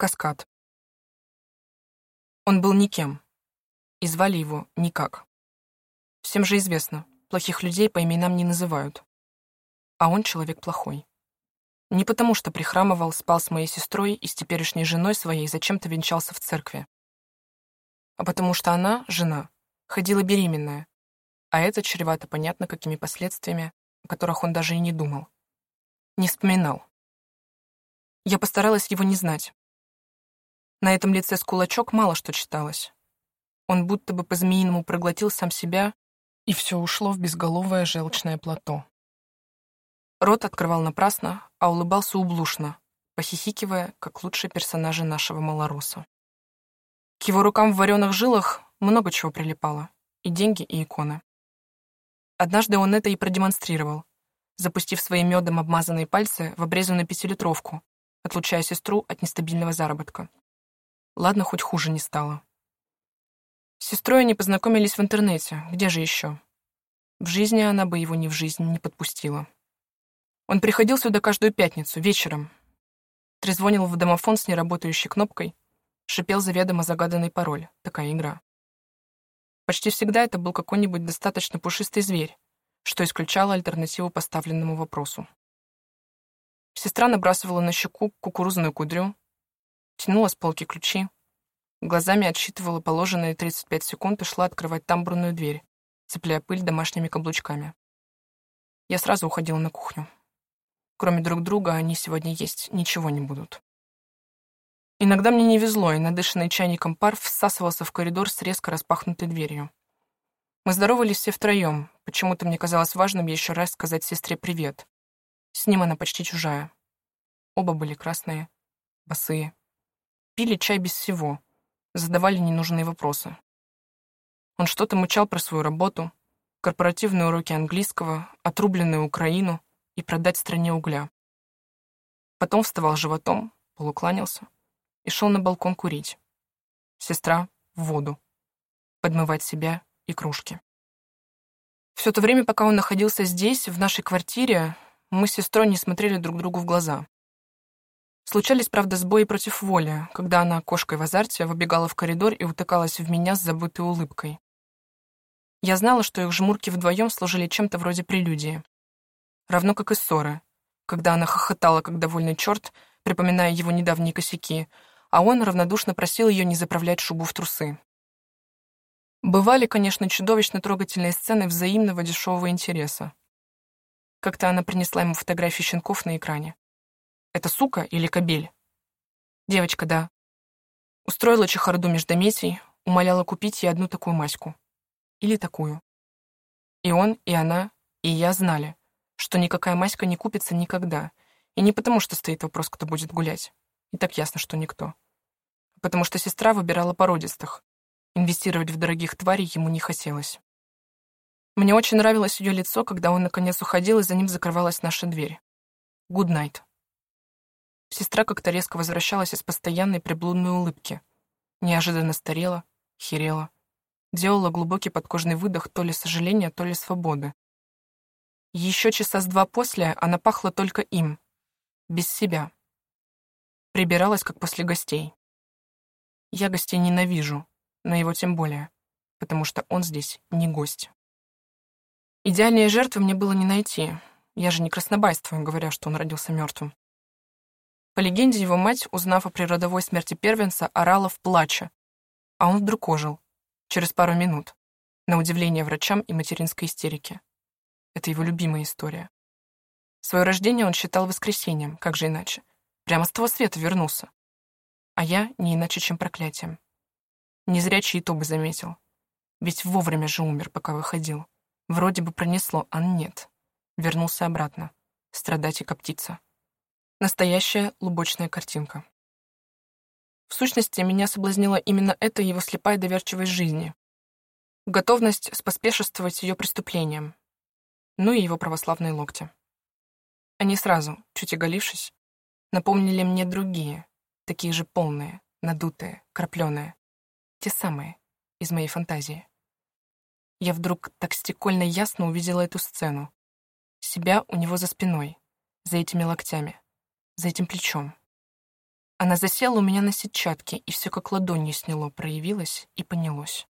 Каскад. Он был никем, и звали его никак. Всем же известно, плохих людей по именам не называют. А он человек плохой. Не потому, что прихрамывал, спал с моей сестрой и с теперешней женой своей зачем-то венчался в церкви. А потому что она, жена, ходила беременная, а это чревато понятно какими последствиями, о которых он даже и не думал. Не вспоминал. Я постаралась его не знать, на этом лице с кулачок мало что читалось. Он будто бы по-змеиному проглотил сам себя, и все ушло в безголовое желчное плато. Рот открывал напрасно, а улыбался ублушно, похихикивая, как лучшие персонажи нашего малороса. К его рукам в вареных жилах много чего прилипало. И деньги, и иконы. Однажды он это и продемонстрировал, запустив свои медом обмазанные пальцы в обрезанную пятилитровку, отлучая сестру от нестабильного заработка. Ладно, хоть хуже не стало. С сестрой они познакомились в интернете. Где же еще? В жизни она бы его ни в жизнь не подпустила. Он приходил сюда каждую пятницу, вечером. Трезвонил в домофон с неработающей кнопкой, шипел заведомо загаданный пароль. Такая игра. Почти всегда это был какой-нибудь достаточно пушистый зверь, что исключало альтернативу поставленному вопросу. Сестра набрасывала на щеку кукурузную кудрю, тянула с полки ключи, глазами отсчитывала положенные 35 секунд и шла открывать тамбурную дверь, цепляя пыль домашними каблучками. Я сразу уходила на кухню. Кроме друг друга они сегодня есть ничего не будут. Иногда мне не везло, и надышанный чайником пар всасывался в коридор с резко распахнутой дверью. Мы здоровались все втроем. Почему-то мне казалось важным еще раз сказать сестре привет. С ним она почти чужая. Оба были красные, босые. Пили чай без всего, задавали ненужные вопросы. Он что-то мучал про свою работу, корпоративные уроки английского, отрубленную Украину и продать стране угля. Потом вставал животом, полукланялся и шел на балкон курить. Сестра — в воду. Подмывать себя и кружки. Все то время, пока он находился здесь, в нашей квартире, мы с сестрой не смотрели друг другу в глаза. Случались, правда, сбои против воли, когда она, кошкой в азарте, выбегала в коридор и утыкалась в меня с забытой улыбкой. Я знала, что их жмурки вдвоем служили чем-то вроде прелюдии. Равно как и ссоры, когда она хохотала, как довольный черт, припоминая его недавние косяки, а он равнодушно просил ее не заправлять шубу в трусы. Бывали, конечно, чудовищно трогательные сцены взаимного дешевого интереса. Как-то она принесла ему фотографии щенков на экране. Это сука или кобель? Девочка, да. Устроила чехарду междометий, умоляла купить ей одну такую маську. Или такую. И он, и она, и я знали, что никакая маська не купится никогда. И не потому, что стоит вопрос, кто будет гулять. И так ясно, что никто. Потому что сестра выбирала породистых. Инвестировать в дорогих тварей ему не хотелось. Мне очень нравилось ее лицо, когда он наконец уходил, и за ним закрывалась наша дверь. Good night. Сестра как-то резко возвращалась из постоянной приблудной улыбки. Неожиданно старела, херела. Делала глубокий подкожный выдох то ли сожаления, то ли свободы. Еще часа с два после она пахла только им, без себя. Прибиралась, как после гостей. Я гостей ненавижу, но его тем более, потому что он здесь не гость. Идеальные жертвы мне было не найти. Я же не краснобайствую, говоря, что он родился мертвым. По легенде, его мать, узнав о природовой смерти первенца, орала в плаче, а он вдруг ожил, через пару минут, на удивление врачам и материнской истерике. Это его любимая история. Свое рождение он считал воскресением, как же иначе. Прямо с того света вернулся. А я не иначе, чем проклятием. Не зря чьи-то бы заметил. Ведь вовремя же умер, пока выходил. Вроде бы пронесло, а нет. Вернулся обратно. Страдать и коптиться. Настоящая лубочная картинка. В сущности, меня соблазнила именно эта его слепая доверчивость жизни. Готовность споспешествовать ее преступлением. Ну и его православные локти. Они сразу, чуть оголившись, напомнили мне другие, такие же полные, надутые, крапленые. Те самые, из моей фантазии. Я вдруг так стекольно ясно увидела эту сцену. Себя у него за спиной, за этими локтями за этим плечом. Она засела у меня на сетчатке, и все как ладонью сняло, проявилось и понялось.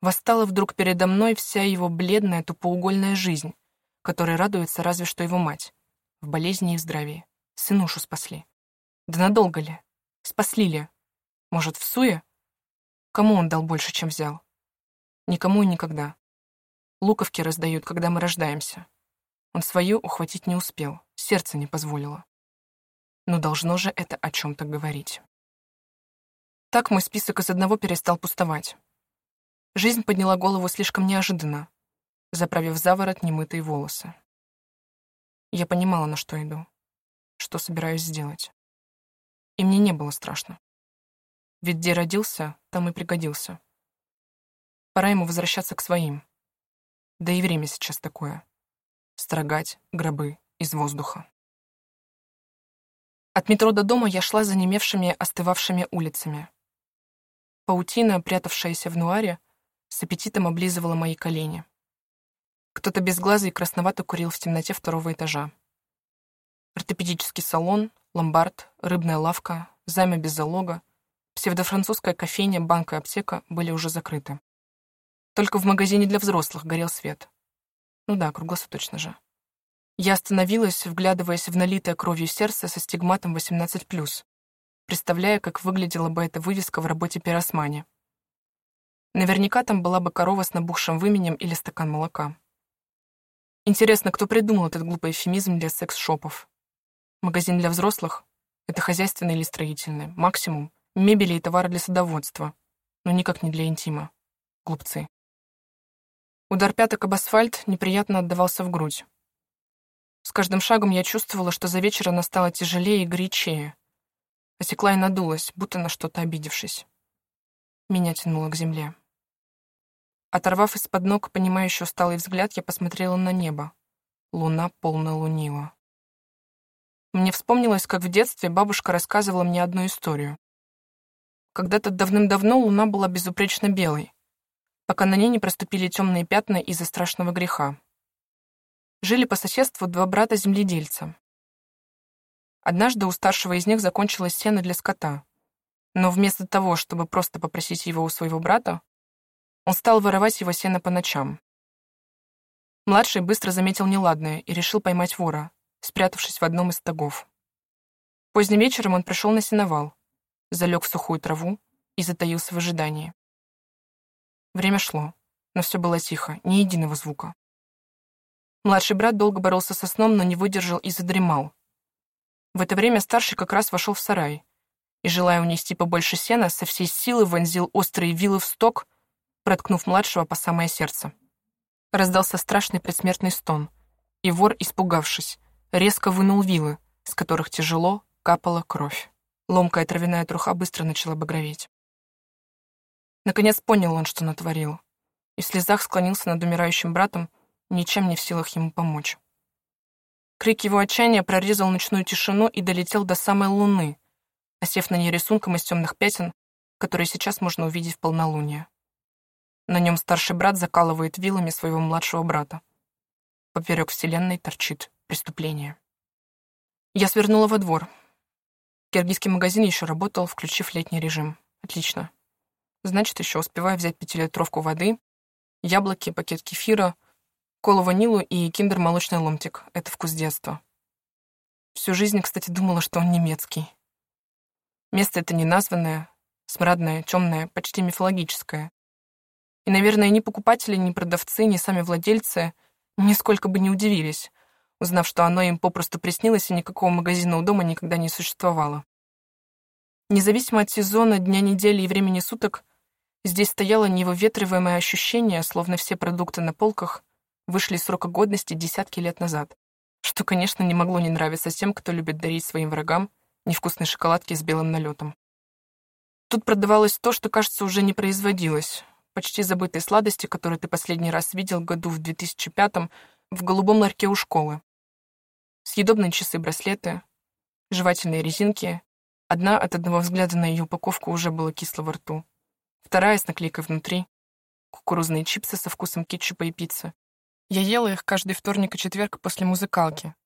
Восстала вдруг передо мной вся его бледная тупоугольная жизнь, которой радуется разве что его мать. В болезни и в здравии. Сынушу спасли. Да надолго ли? Спасли ли? Может, в суе? Кому он дал больше, чем взял? Никому и никогда. Луковки раздают, когда мы рождаемся. Он свою ухватить не успел, сердце не позволило. Но должно же это о чем-то говорить. Так мой список из одного перестал пустовать. Жизнь подняла голову слишком неожиданно, заправив за ворот немытые волосы. Я понимала, на что иду, что собираюсь сделать. И мне не было страшно. Ведь где родился, там и пригодился. Пора ему возвращаться к своим. Да и время сейчас такое. Строгать гробы из воздуха. От метро до дома я шла занемевшими, остывавшими улицами. Паутина, прятавшаяся в нуаре, с аппетитом облизывала мои колени. Кто-то безглазый красновато курил в темноте второго этажа. Ортопедический салон, ломбард, рыбная лавка, займы без залога, псевдофранцузская кофейня, банк и аптека были уже закрыты. Только в магазине для взрослых горел свет. Ну да, круглосуточно же. Я остановилась, вглядываясь в налитое кровью сердце со стигматом 18+, представляя, как выглядела бы эта вывеска в работе пиросмани. Наверняка там была бы корова с набухшим выменем или стакан молока. Интересно, кто придумал этот глупый эвфемизм для секс-шопов? Магазин для взрослых — это хозяйственный или строительный, максимум — мебели и товары для садоводства, но никак не для интима. Глупцы. Удар пяток об асфальт неприятно отдавался в грудь. С каждым шагом я чувствовала, что за вечер она стала тяжелее и горячее. Осекла и надулась, будто на что-то обидевшись. Меня тянуло к земле. Оторвав из-под ног понимающий усталый взгляд, я посмотрела на небо. Луна полно лунила. Мне вспомнилось, как в детстве бабушка рассказывала мне одну историю. Когда-то давным-давно луна была безупречно белой, пока на ней не проступили темные пятна из-за страшного греха. Жили по соседству два брата-земледельца. Однажды у старшего из них закончилось сено для скота, но вместо того, чтобы просто попросить его у своего брата, он стал воровать его сено по ночам. Младший быстро заметил неладное и решил поймать вора, спрятавшись в одном из стогов. Поздним вечером он пришел на сеновал, залег в сухую траву и затаился в ожидании. Время шло, но все было тихо, ни единого звука. Младший брат долго боролся со сном, но не выдержал и задремал. В это время старший как раз вошел в сарай и, желая унести побольше сена, со всей силы вонзил острые вилы в сток, проткнув младшего по самое сердце. Раздался страшный предсмертный стон, и вор, испугавшись, резко вынул вилы, с которых тяжело капала кровь. Ломкая травяная труха быстро начала багроветь. Наконец понял он, что натворил, и в слезах склонился над умирающим братом, ничем не в силах ему помочь. Крик его отчаяния прорезал ночную тишину и долетел до самой луны, осев на ней рисунком из темных пятен, которые сейчас можно увидеть в полнолуние. На нем старший брат закалывает вилами своего младшего брата. Поперек вселенной торчит преступление. Я свернула во двор. Киргизский магазин еще работал, включив летний режим. Отлично. Значит, еще успеваю взять пятилитровку воды, яблоки, пакет кефира, колу ванилу и киндер молочный ломтик. Это вкус детства. Всю жизнь, кстати, думала, что он немецкий. Место это неназванное, смрадное, темное, почти мифологическое. И, наверное, ни покупатели, ни продавцы, ни сами владельцы нисколько бы не удивились, узнав, что оно им попросту приснилось и никакого магазина у дома никогда не существовало. Независимо от сезона, дня недели и времени суток, Здесь стояло невыветриваемое ощущение, словно все продукты на полках вышли срока годности десятки лет назад, что, конечно, не могло не нравиться тем, кто любит дарить своим врагам невкусные шоколадки с белым налетом. Тут продавалось то, что, кажется, уже не производилось, почти забытые сладости, которые ты последний раз видел году в 2005-м в голубом ларьке у школы. Съедобные часы-браслеты, жевательные резинки. Одна от одного взгляда на ее упаковку уже было кисло во рту вторая с наклейкой внутри, кукурузные чипсы со вкусом кетчупа и пиццы. Я ела их каждый вторник и четверг после музыкалки.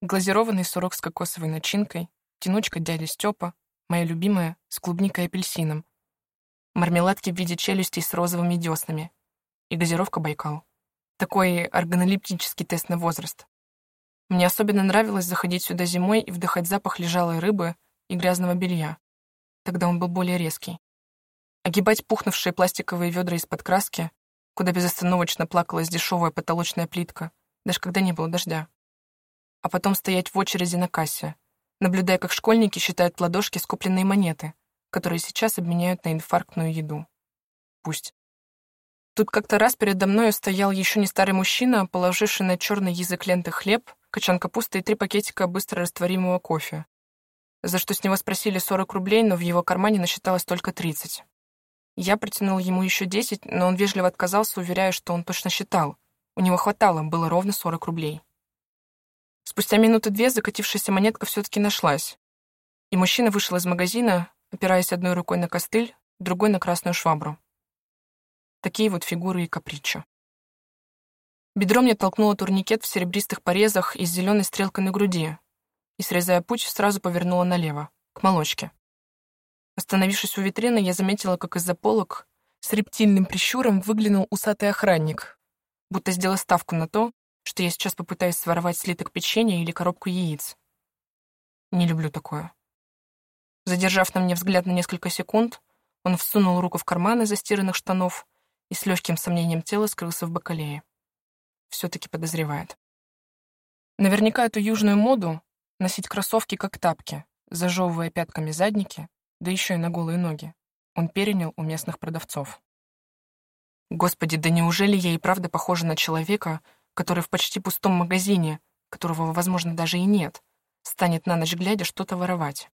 Глазированный сурок с кокосовой начинкой, тянучка дяди Степа, моя любимая, с клубникой и апельсином, мармеладки в виде челюстей с розовыми деснами и газировка «Байкал». Такой органолептический тест на возраст. Мне особенно нравилось заходить сюда зимой и вдыхать запах лежалой рыбы и грязного белья. Тогда он был более резкий. Огибать пухнувшие пластиковые ведра из-под краски, куда безостановочно плакалась дешевая потолочная плитка, даже когда не было дождя. А потом стоять в очереди на кассе, наблюдая, как школьники считают ладошки скупленные монеты, которые сейчас обменяют на инфарктную еду. Пусть. Тут как-то раз передо мною стоял еще не старый мужчина, положивший на черный язык ленты хлеб, качан капусты и три пакетика быстро растворимого кофе, за что с него спросили 40 рублей, но в его кармане насчиталось только 30. Я протянул ему еще 10, но он вежливо отказался, уверяя, что он точно считал. У него хватало, было ровно 40 рублей. Спустя минуты две закатившаяся монетка все-таки нашлась, и мужчина вышел из магазина, опираясь одной рукой на костыль, другой на красную швабру. Такие вот фигуры и капричо. Бедром мне толкнуло турникет в серебристых порезах и с зеленой стрелкой на груди, и, срезая путь, сразу повернула налево, к молочке. Остановившись у витрины, я заметила, как из-за полок с рептильным прищуром выглянул усатый охранник, будто сделал ставку на то, что я сейчас попытаюсь своровать слиток печенья или коробку яиц. Не люблю такое. Задержав на мне взгляд на несколько секунд, он всунул руку в карманы застиранных штанов и с легким сомнением тела скрылся в бакалее. Все-таки подозревает. Наверняка эту южную моду — носить кроссовки как тапки, зажевывая пятками задники, да еще и на голые ноги, он перенял у местных продавцов. Господи, да неужели я и правда похожа на человека, который в почти пустом магазине, которого, возможно, даже и нет, станет на ночь глядя что-то воровать?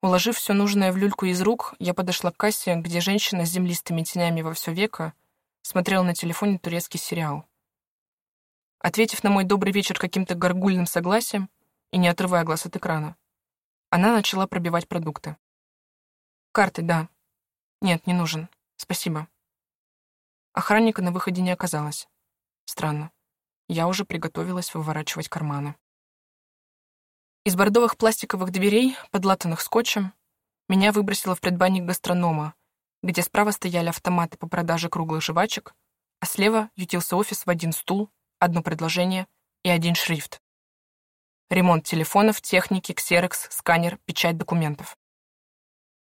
Уложив все нужное в люльку из рук, я подошла к кассе, где женщина с землистыми тенями во все веко смотрела на телефоне турецкий сериал. Ответив на мой добрый вечер каким-то горгульным согласием и не отрывая глаз от экрана, она начала пробивать продукты. «Карты, да. Нет, не нужен. Спасибо». Охранника на выходе не оказалось. Странно. Я уже приготовилась выворачивать карманы. Из бордовых пластиковых дверей, подлатанных скотчем, меня выбросило в предбанник гастронома, где справа стояли автоматы по продаже круглых жвачек, а слева ютился офис в один стул, одно предложение и один шрифт. Ремонт телефонов, техники, ксерокс, сканер, печать документов.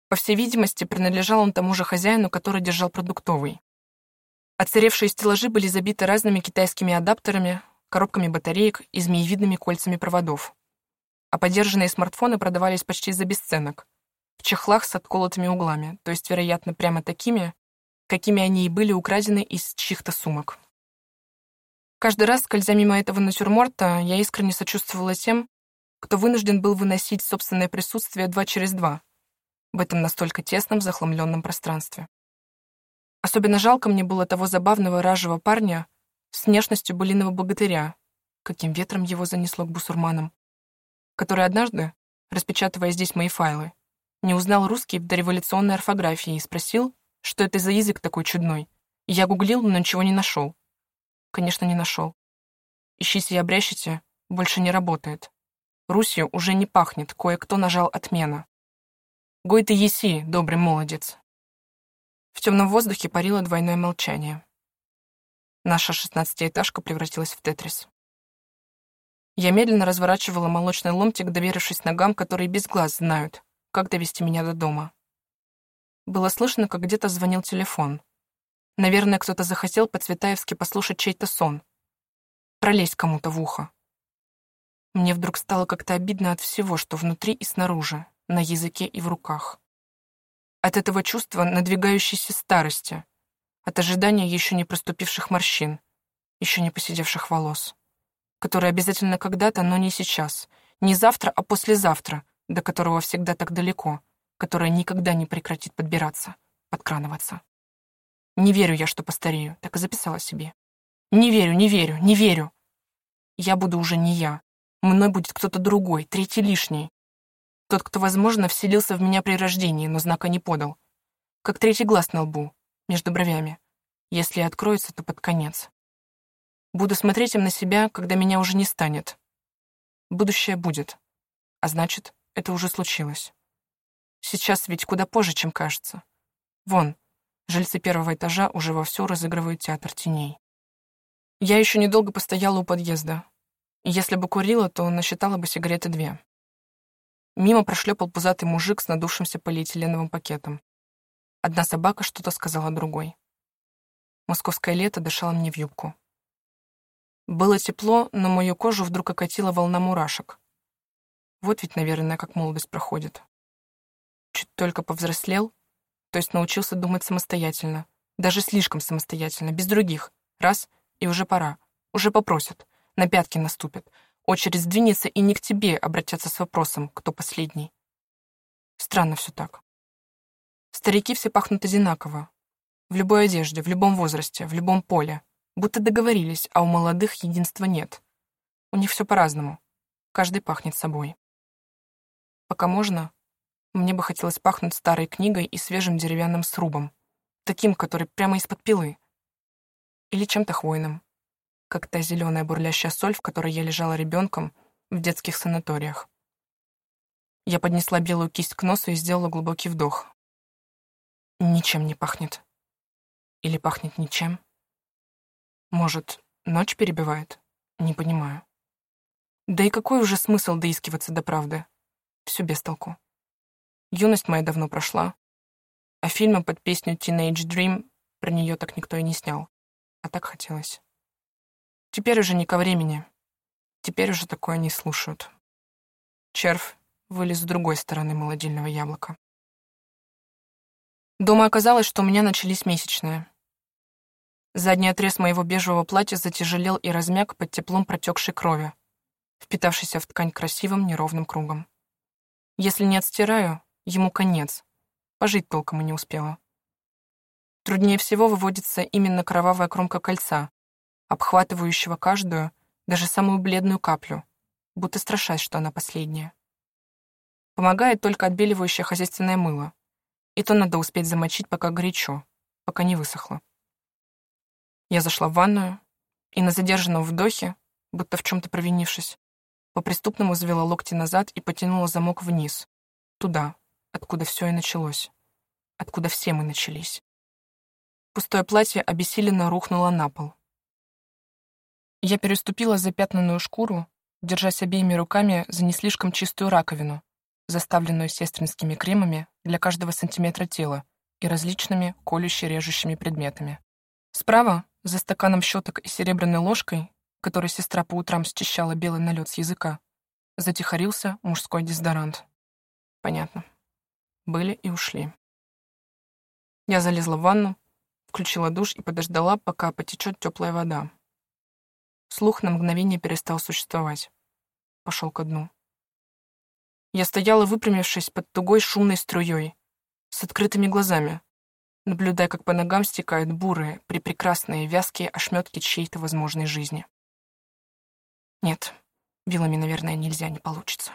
По всей видимости, принадлежал он тому же хозяину, который держал продуктовый. Отсыревшие стеллажи были забиты разными китайскими адаптерами, коробками батареек и змеевидными кольцами проводов а подержанные смартфоны продавались почти за бесценок, в чехлах с отколотыми углами, то есть, вероятно, прямо такими, какими они и были украдены из чьих-то сумок. Каждый раз, скользя мимо этого натюрморта, я искренне сочувствовала тем, кто вынужден был выносить собственное присутствие два через два в этом настолько тесном захламленном пространстве. Особенно жалко мне было того забавного ражего парня с внешностью былиного богатыря, каким ветром его занесло к бусурманам, который однажды, распечатывая здесь мои файлы, не узнал русский в дореволюционной орфографии и спросил, что это за язык такой чудной. Я гуглил, но ничего не нашел. Конечно, не нашел. Ищите и обрящите, больше не работает. Русью уже не пахнет, кое-кто нажал «отмена». Гой ты еси, добрый молодец. В темном воздухе парило двойное молчание. Наша шестнадцатиэтажка превратилась в тетрис. Я медленно разворачивала молочный ломтик, доверившись ногам, которые без глаз знают, как довести меня до дома. Было слышно, как где-то звонил телефон. Наверное, кто-то захотел по-цветаевски послушать чей-то сон. Пролезть кому-то в ухо. Мне вдруг стало как-то обидно от всего, что внутри и снаружи, на языке и в руках. От этого чувства надвигающейся старости, от ожидания еще не проступивших морщин, еще не посидевших волос который обязательно когда-то, но не сейчас. Не завтра, а послезавтра, до которого всегда так далеко, которое никогда не прекратит подбираться, подкранываться. Не верю я, что постарею, так и записала себе. Не верю, не верю, не верю. Я буду уже не я. Мной будет кто-то другой, третий лишний. Тот, кто, возможно, вселился в меня при рождении, но знака не подал. Как третий глаз на лбу, между бровями. Если откроется, то под конец. Буду смотреть им на себя, когда меня уже не станет. Будущее будет. А значит, это уже случилось. Сейчас ведь куда позже, чем кажется. Вон, жильцы первого этажа уже вовсю разыгрывают театр теней. Я еще недолго постояла у подъезда. Если бы курила, то насчитала бы сигареты две. Мимо прошлепал пузатый мужик с надувшимся полиэтиленовым пакетом. Одна собака что-то сказала другой. Московское лето дышало мне в юбку. Было тепло, но мою кожу вдруг окатила волна мурашек. Вот ведь, наверное, как молодость проходит. Чуть только повзрослел, то есть научился думать самостоятельно, даже слишком самостоятельно, без других. Раз — и уже пора. Уже попросят, на пятки наступят. Очередь сдвинется, и не к тебе обратятся с вопросом, кто последний. Странно все так. Старики все пахнут одинаково. В любой одежде, в любом возрасте, в любом поле. Будто договорились, а у молодых единства нет. У них все по-разному. Каждый пахнет собой. Пока можно, мне бы хотелось пахнуть старой книгой и свежим деревянным срубом. Таким, который прямо из-под пилы. Или чем-то хвойным. Как та зеленая бурлящая соль, в которой я лежала ребенком в детских санаториях. Я поднесла белую кисть к носу и сделала глубокий вдох. Ничем не пахнет. Или пахнет ничем. Может, ночь перебивает? Не понимаю. Да и какой уже смысл доискиваться до правды? Все без толку. Юность моя давно прошла, а фильма под песню Teenage Dream про нее так никто и не снял. А так хотелось. Теперь уже не ко времени. Теперь уже такое не слушают. Червь вылез с другой стороны молодильного яблока. Дома оказалось, что у меня начались месячные. Задний отрез моего бежевого платья затяжелел и размяк под теплом протекшей крови, впитавшейся в ткань красивым неровным кругом. Если не отстираю, ему конец. Пожить толком и не успела. Труднее всего выводится именно кровавая кромка кольца, обхватывающего каждую, даже самую бледную каплю, будто страшась, что она последняя. Помогает только отбеливающее хозяйственное мыло. И то надо успеть замочить, пока горячо, пока не высохло. Я зашла в ванную и на задержанном вдохе, будто в чем-то провинившись, по-преступному завела локти назад и потянула замок вниз, туда, откуда все и началось, откуда все мы начались. Пустое платье обессиленно рухнуло на пол. Я переступила запятнанную шкуру, держась обеими руками за не слишком чистую раковину, заставленную сестринскими кремами для каждого сантиметра тела и различными колюще-режущими предметами. Справа, за стаканом щеток и серебряной ложкой, которой сестра по утрам счищала белый налет с языка, затихарился мужской дезодорант. Понятно. Были и ушли. Я залезла в ванну, включила душ и подождала, пока потечет теплая вода. Слух на мгновение перестал существовать. Пошел ко дну. Я стояла, выпрямившись под тугой шумной струей, с открытыми глазами, наблюдая, как по ногам стекают бурые, припрекрасные, вязкие ошметки чьей-то возможной жизни. Нет, вилами, наверное, нельзя, не получится.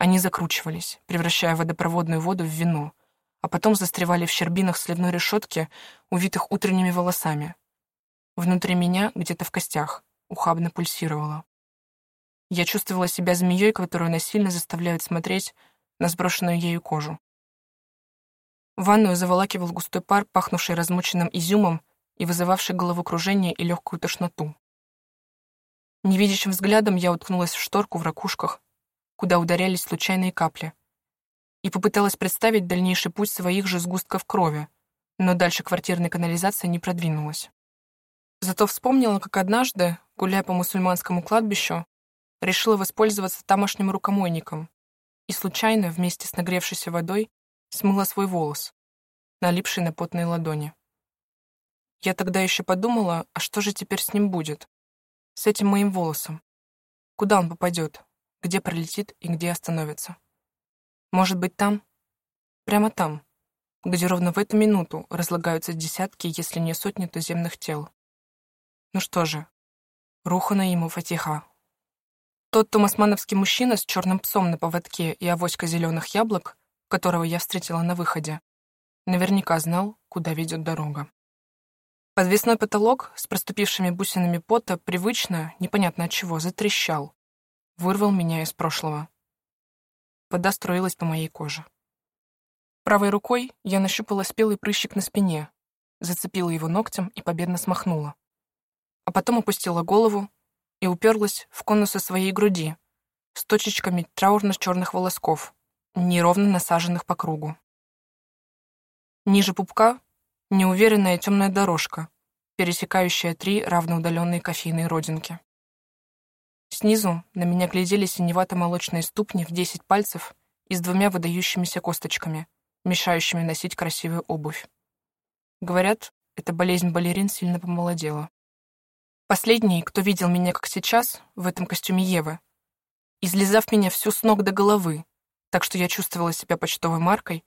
Они закручивались, превращая водопроводную воду в вино, а потом застревали в щербинах сливной решетки, увитых утренними волосами. Внутри меня, где-то в костях, ухабно пульсировало. Я чувствовала себя змеей, которую насильно заставляют смотреть на сброшенную ею кожу. Ванную заволакивал густой пар, пахнувший размоченным изюмом и вызывавший головокружение и легкую тошноту. Невидящим взглядом я уткнулась в шторку в ракушках, куда ударялись случайные капли, и попыталась представить дальнейший путь своих же сгустков крови, но дальше квартирной канализации не продвинулась. Зато вспомнила, как однажды, гуляя по мусульманскому кладбищу, решила воспользоваться тамошним рукомойником и случайно, вместе с нагревшейся водой, смыла свой волос, налипший на потные ладони. Я тогда еще подумала, а что же теперь с ним будет? С этим моим волосом. Куда он попадет? Где пролетит и где остановится? Может быть, там? Прямо там, где ровно в эту минуту разлагаются десятки, если не сотни туземных тел. Ну что же, рухана ему фатиха. Тот томасмановский мужчина с черным псом на поводке и авоська зеленых яблок, которого я встретила на выходе, наверняка знал, куда ведет дорога. Подвесной потолок с проступившими бусинами пота привычно, непонятно от чего, затрещал. Вырвал меня из прошлого. вода струилась по моей коже. Правой рукой я нащупала спелый прыщик на спине, зацепила его ногтем и победно смахнула. А потом опустила голову и уперлась в конусы своей груди с точечками траурно-черных волосков, неровно насаженных по кругу. Ниже пупка — неуверенная темная дорожка, пересекающая три равноудаленные кофейные родинки. Снизу на меня глядели синевато-молочные ступни в десять пальцев и с двумя выдающимися косточками, мешающими носить красивую обувь. Говорят, эта болезнь балерин сильно помолодела. Последний, кто видел меня как сейчас, в этом костюме Евы, излезав меня всю с ног до головы, так что я чувствовала себя почтовой маркой,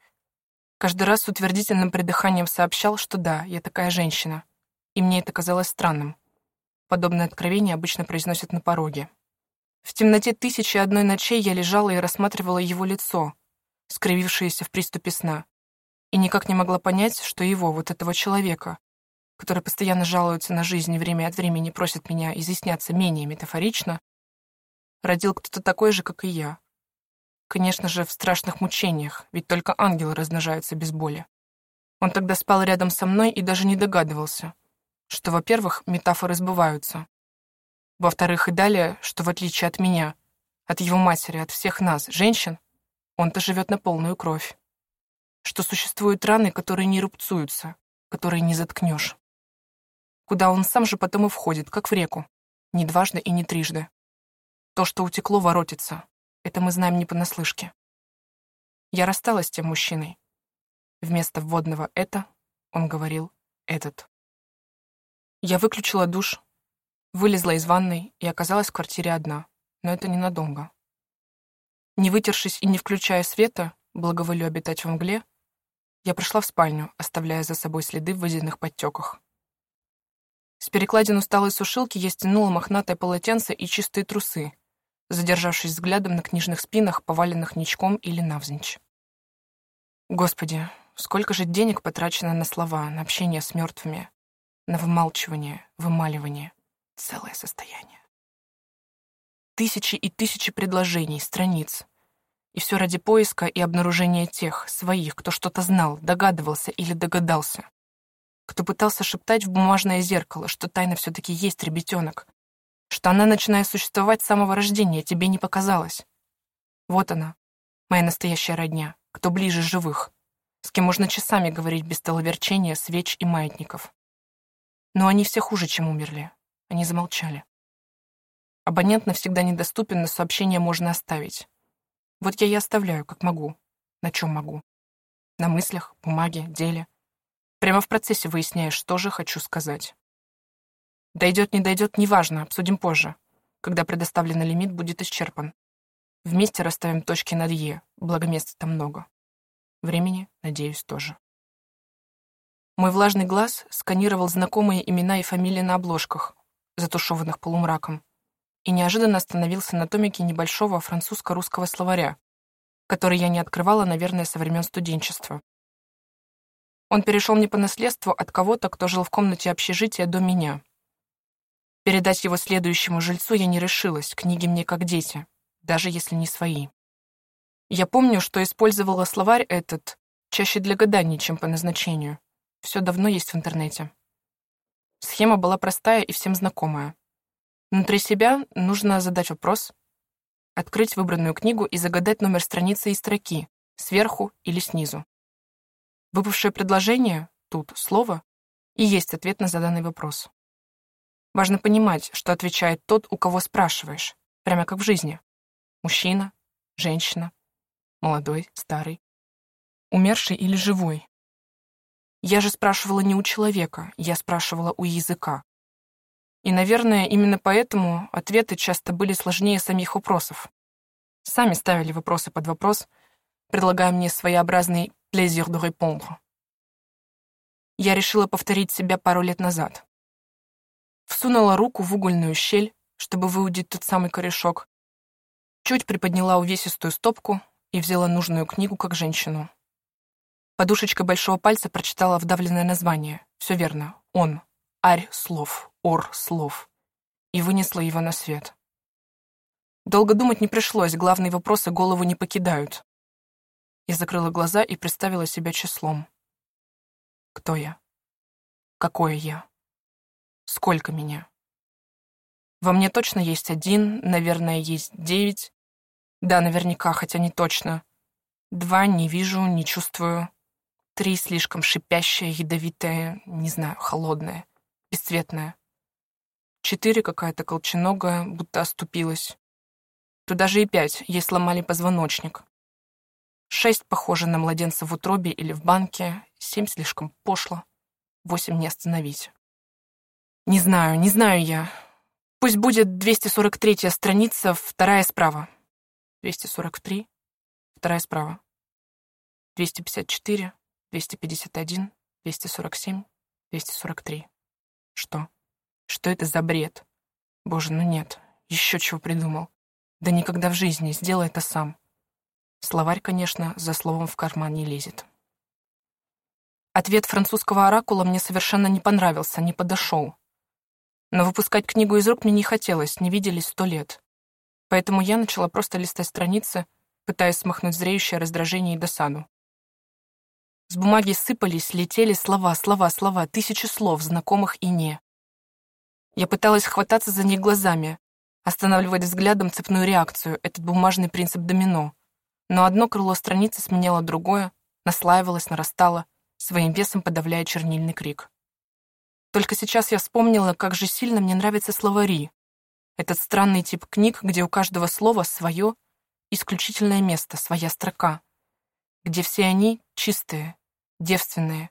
каждый раз с утвердительным придыханием сообщал, что да, я такая женщина, и мне это казалось странным. Подобное откровение обычно произносят на пороге. В темноте тысячи одной ночей я лежала и рассматривала его лицо, скривившееся в приступе сна, и никак не могла понять, что его, вот этого человека, который постоянно жалуется на жизнь и время от времени просит меня изъясняться менее метафорично, родил кто-то такой же, как и я. Конечно же, в страшных мучениях, ведь только ангелы размножаются без боли. Он тогда спал рядом со мной и даже не догадывался, что, во-первых, метафоры сбываются, во-вторых, и далее, что в отличие от меня, от его матери, от всех нас, женщин, он-то живет на полную кровь что существуют раны, которые не рубцуются, которые не заткнешь. Куда он сам же потом и входит, как в реку, не дважды и не трижды. То, что утекло, воротится. Это мы знаем не понаслышке. Я рассталась с тем мужчиной. Вместо вводного «это» он говорил «этот». Я выключила душ, вылезла из ванной и оказалась в квартире одна, но это ненадолго. Не вытершись и не включая света, благоволю обитать в мгле, я пришла в спальню, оставляя за собой следы в водяных подтеках. С перекладин усталой сушилки я стянула мохнатое полотенце и чистые трусы, задержавшись взглядом на книжных спинах, поваленных ничком или навзничь. Господи, сколько же денег потрачено на слова, на общение с мертвыми, на вымалчивание, вымаливание, целое состояние. Тысячи и тысячи предложений, страниц, и все ради поиска и обнаружения тех, своих, кто что-то знал, догадывался или догадался. Кто пытался шептать в бумажное зеркало, что тайна все-таки есть ребятенок. Что она, начиная существовать с самого рождения, тебе не показалась. Вот она, моя настоящая родня, кто ближе живых, с кем можно часами говорить без толоверчения, свеч и маятников. Но они все хуже, чем умерли. Они замолчали. Абонент навсегда недоступен, но сообщение можно оставить. Вот я и оставляю, как могу. На чем могу. На мыслях, бумаге, деле. Прямо в процессе выясняешь, что же хочу сказать. Дойдет, не дойдет, неважно, обсудим позже, когда предоставленный лимит будет исчерпан. Вместе расставим точки над «е», благо места там много. Времени, надеюсь, тоже. Мой влажный глаз сканировал знакомые имена и фамилии на обложках, затушеванных полумраком, и неожиданно остановился на томике небольшого французско-русского словаря, который я не открывала, наверное, со времен студенчества. Он перешел мне по наследству от кого-то, кто жил в комнате общежития до меня. Передать его следующему жильцу я не решилась, книги мне как дети, даже если не свои. Я помню, что использовала словарь этот чаще для гаданий, чем по назначению. Все давно есть в интернете. Схема была простая и всем знакомая. Внутри себя нужно задать вопрос, открыть выбранную книгу и загадать номер страницы и строки, сверху или снизу. Выпавшее предложение, тут слово, и есть ответ на заданный вопрос. Важно понимать, что отвечает тот, у кого спрашиваешь, прямо как в жизни. Мужчина, женщина, молодой, старый, умерший или живой. Я же спрашивала не у человека, я спрашивала у языка. И, наверное, именно поэтому ответы часто были сложнее самих вопросов. Сами ставили вопросы под вопрос, предлагая мне своеобразный «plaisir de répondre». Я решила повторить себя пару лет назад. Всунула руку в угольную щель, чтобы выудить тот самый корешок, чуть приподняла увесистую стопку и взяла нужную книгу как женщину. Подушечкой большого пальца прочитала вдавленное название. Все верно. Он. Арь слов ор слов и вынесла его на свет. Долго думать не пришлось, главные вопросы голову не покидают. Я закрыла глаза и представила себя числом. Кто я? Какое я? Сколько меня? Во мне точно есть один, наверное, есть девять. Да, наверняка, хотя не точно. Два не вижу, не чувствую. Три слишком шипящая, ядовитая, не знаю, холодная, бесцветная. Четыре какая-то колченогая, будто оступилась. Туда же и пять, ей сломали позвоночник. Шесть похоже на младенца в утробе или в банке, семь слишком пошло, восемь не остановить. Не знаю, не знаю я. Пусть будет 243-я страница, вторая справа. 243, вторая справа. 254, 251, 247, 243. Что? Что это за бред? Боже, ну нет, еще чего придумал. Да никогда в жизни, сделай это сам. Словарь, конечно, за словом в карман не лезет. Ответ французского оракула мне совершенно не понравился, не подошел. Но выпускать книгу из рук мне не хотелось, не виделись сто лет. Поэтому я начала просто листать страницы, пытаясь смахнуть зреющее раздражение и досаду. С бумаги сыпались, летели слова, слова, слова, тысячи слов, знакомых и не. Я пыталась хвататься за них глазами, останавливать взглядом цепную реакцию, этот бумажный принцип домино. Но одно крыло страницы сменяло другое, наслаивалось, нарастало, своим весом подавляя чернильный крик. Только сейчас я вспомнила, как же сильно мне нравятся словари. Этот странный тип книг, где у каждого слова свое, исключительное место, своя строка, где все они чистые, девственные,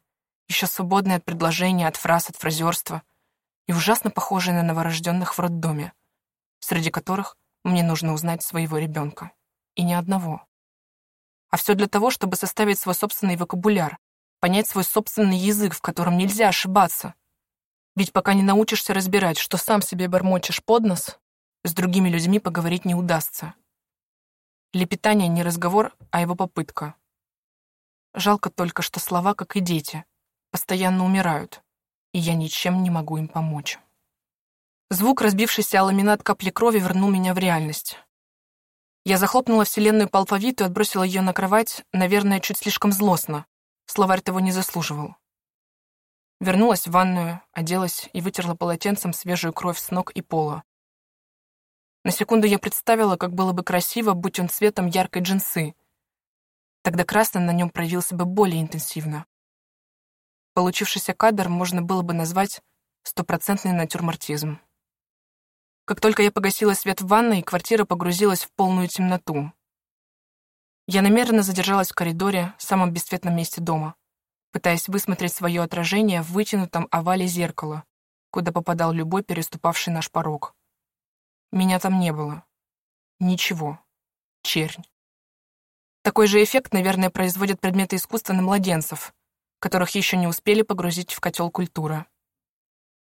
еще свободные от предложения, от фраз, от фразерства и ужасно похожие на новорожденных в роддоме среди которых мне нужно узнать своего ребенка. И ни одного. А все для того, чтобы составить свой собственный вокабуляр, понять свой собственный язык, в котором нельзя ошибаться. Ведь пока не научишься разбирать, что сам себе бормочешь под нос, с другими людьми поговорить не удастся. Лепетание не разговор, а его попытка. Жалко только, что слова, как и дети, постоянно умирают, и я ничем не могу им помочь. Звук разбившийся о ламинат капли крови вернул меня в реальность. Я захлопнула вселенную по алфавиту и отбросила ее на кровать, наверное, чуть слишком злостно. Словарь того не заслуживал. Вернулась в ванную, оделась и вытерла полотенцем свежую кровь с ног и пола. На секунду я представила, как было бы красиво, будь он цветом яркой джинсы. Тогда красный на нем проявился бы более интенсивно. Получившийся кадр можно было бы назвать стопроцентный натюрмортизм. Как только я погасила свет в ванной, квартира погрузилась в полную темноту. Я намеренно задержалась в коридоре, самом бесцветном месте дома, пытаясь высмотреть свое отражение в вытянутом овале зеркала, куда попадал любой переступавший наш порог. Меня там не было. Ничего. Чернь. Такой же эффект, наверное, производят предметы искусства на младенцев, которых еще не успели погрузить в котел культуры.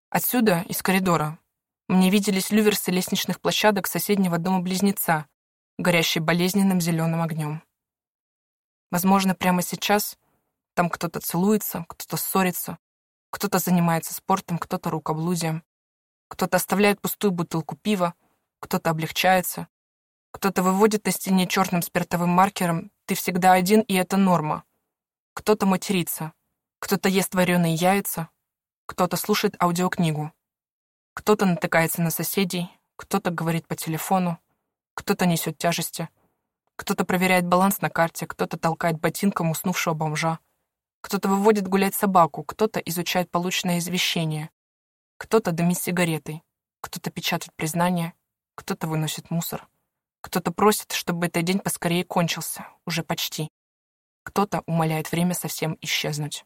Отсюда, из коридора, мне виделись люверсы лестничных площадок соседнего дома-близнеца, горящие болезненным зеленым огнем. Возможно, прямо сейчас там кто-то целуется, кто-то ссорится, кто-то занимается спортом, кто-то рукоблудием, кто-то оставляет пустую бутылку пива, кто-то облегчается, кто-то выводит на стене черным спиртовым маркером «ты всегда один, и это норма», кто-то матерится, кто-то ест вареные яйца, кто-то слушает аудиокнигу. Кто-то натыкается на соседей, кто-то говорит по телефону, кто-то несет тяжести, кто-то проверяет баланс на карте, кто-то толкает ботинком уснувшего бомжа, кто-то выводит гулять собаку, кто-то изучает полученное извещение, кто-то дымит сигаретой, кто-то печатает признание, кто-то выносит мусор, кто-то просит, чтобы этот день поскорее кончился, уже почти. Кто-то умоляет время совсем исчезнуть.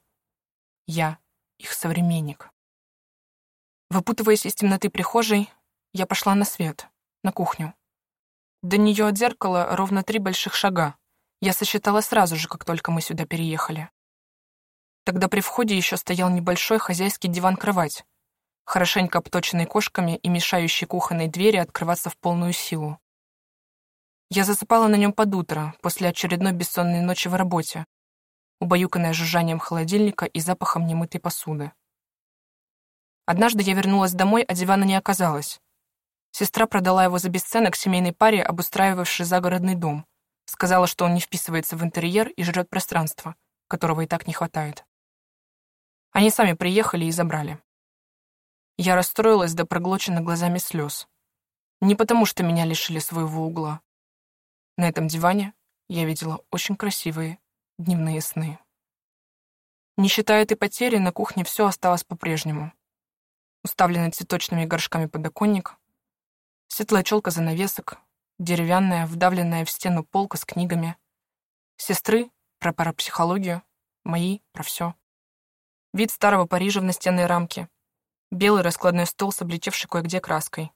Я их современник. Выпутываясь из темноты прихожей, я пошла на свет, на кухню. До нее от зеркала ровно три больших шага. Я сосчитала сразу же, как только мы сюда переехали. Тогда при входе еще стоял небольшой хозяйский диван-кровать, хорошенько обточенный кошками и мешающий кухонной двери открываться в полную силу. Я засыпала на нем под утро, после очередной бессонной ночи в работе, убаюканная жужжанием холодильника и запахом немытой посуды. Однажды я вернулась домой, а дивана не оказалось. Сестра продала его за бесценок семейной паре, обустраивавшей загородный дом. Сказала, что он не вписывается в интерьер и жрет пространство, которого и так не хватает. Они сами приехали и забрали. Я расстроилась до проглочена глазами слез. Не потому, что меня лишили своего угла. На этом диване я видела очень красивые дневные сны. Не считая этой потери, на кухне все осталось по-прежнему. Уставленный цветочными горшками подоконник, светлая челка занавесок, деревянная, вдавленная в стену полка с книгами, сестры про парапсихологию, мои про все. Вид старого Парижа в настенной рамке, белый раскладной стол с облетевшей кое-где краской,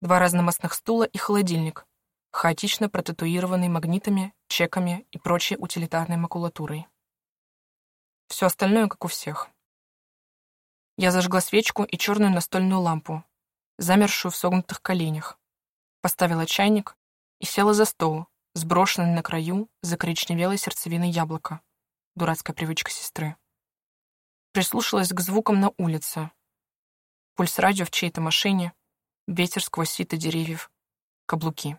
два разномастных стула и холодильник, хаотично протатуированный магнитами, чеками и прочей утилитарной макулатурой. Все остальное, как у всех. Я зажгла свечку и черную настольную лампу, замершую в согнутых коленях, поставила чайник и села за стол, сброшенный на краю закоричневелой сердцевиной яблока, дурацкая привычка сестры. Прислушалась к звукам на улице. Пульс радио в чьей-то машине, ветер сквозь сито деревьев, каблуки.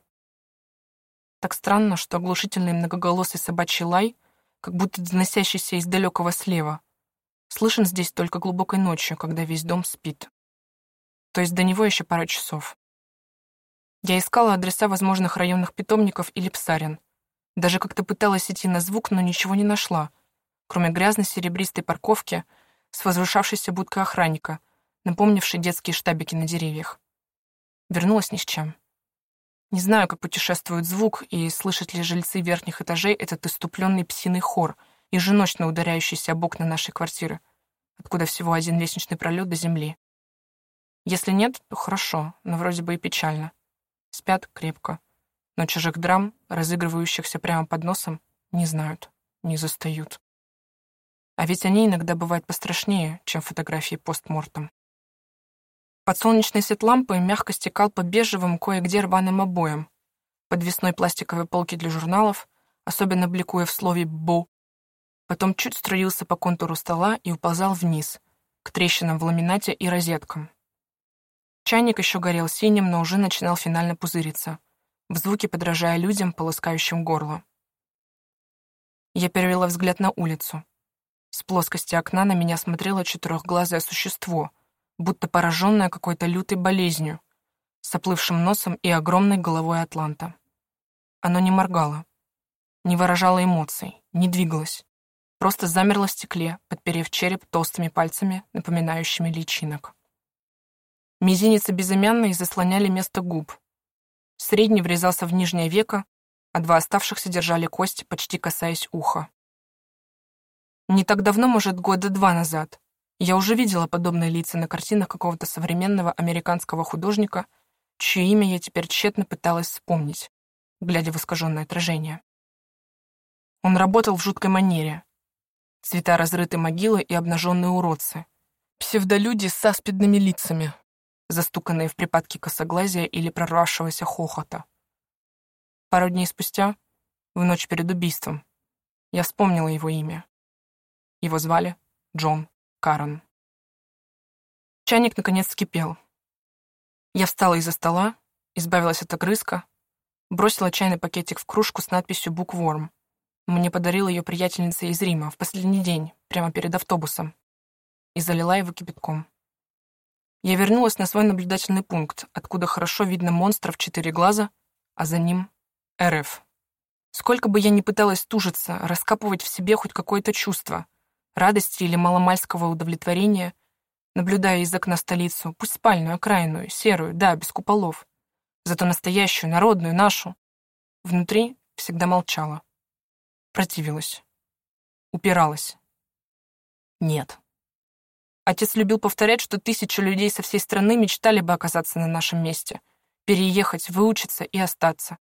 Так странно, что оглушительный многоголосый собачий лай, как будто доносящийся из далекого слева, слышен здесь только глубокой ночью, когда весь дом спит. То есть до него еще пара часов. Я искала адреса возможных районных питомников или псарин. Даже как-то пыталась идти на звук, но ничего не нашла, кроме грязно-серебристой парковки с возвышавшейся будкой охранника, напомнившей детские штабики на деревьях. Вернулась ни с чем. Не знаю, как путешествует звук, и слышат ли жильцы верхних этажей этот иступленный псиный хор, еженочно ударяющийся об окна нашей квартиры, откуда всего один лестничный пролет до земли. Если нет, то хорошо, но вроде бы и печально. Спят крепко, но чужих драм, разыгрывающихся прямо под носом, не знают, не застают. А ведь они иногда бывают пострашнее, чем фотографии постмортом. Подсолнечный свет лампы мягко стекал по бежевым, кое-где рваным обоям, подвесной пластиковой полки для журналов, особенно бликуя в слове «бо», потом чуть струился по контуру стола и уползал вниз, к трещинам в ламинате и розеткам. Чайник еще горел синим, но уже начинал финально пузыриться, в звуке подражая людям, полоскающим горло. Я перевела взгляд на улицу. С плоскости окна на меня смотрело четырехглазое существо — будто пораженная какой-то лютой болезнью, с оплывшим носом и огромной головой атланта. Оно не моргало, не выражало эмоций, не двигалось, просто замерло в стекле, подперев череп толстыми пальцами, напоминающими личинок. Мизинец и безымянный заслоняли место губ. Средний врезался в нижнее веко, а два оставшихся держали кость, почти касаясь уха. Не так давно, может, года два назад, я уже видела подобные лица на картинах какого-то современного американского художника, чье имя я теперь тщетно пыталась вспомнить, глядя в искаженное отражение. Он работал в жуткой манере. Цвета разрытой могилы и обнаженные уродцы. Псевдолюди с аспидными лицами, застуканные в припадке косоглазия или прорвавшегося хохота. Пару дней спустя, в ночь перед убийством, я вспомнила его имя. Его звали Джон Карен. Чайник наконец вскипел. Я встала из-за стола, избавилась от огрызка, бросила чайный пакетик в кружку с надписью «Букворм». Мне подарила ее приятельница из Рима в последний день, прямо перед автобусом, и залила его кипятком. Я вернулась на свой наблюдательный пункт, откуда хорошо видно монстра в четыре глаза, а за ним — РФ. Сколько бы я ни пыталась тужиться, раскапывать в себе хоть какое-то чувство, радости или маломальского удовлетворения, наблюдая из окна столицу, пусть спальную, окраинную, серую, да, без куполов, зато настоящую, народную, нашу. Внутри всегда молчала. Противилась. Упиралась. Нет. Отец любил повторять, что тысячи людей со всей страны мечтали бы оказаться на нашем месте, переехать, выучиться и остаться.